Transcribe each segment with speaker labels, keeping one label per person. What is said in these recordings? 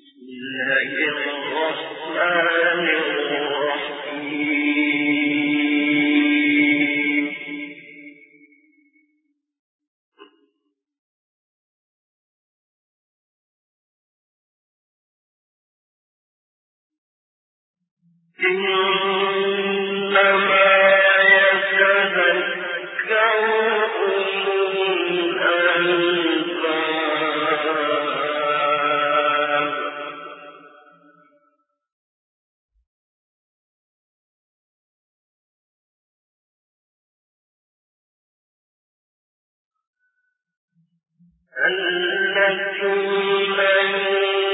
Speaker 1: الله الرحمن. الرحيم أنكم من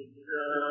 Speaker 1: It's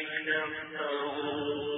Speaker 1: يَفْقَهُونَ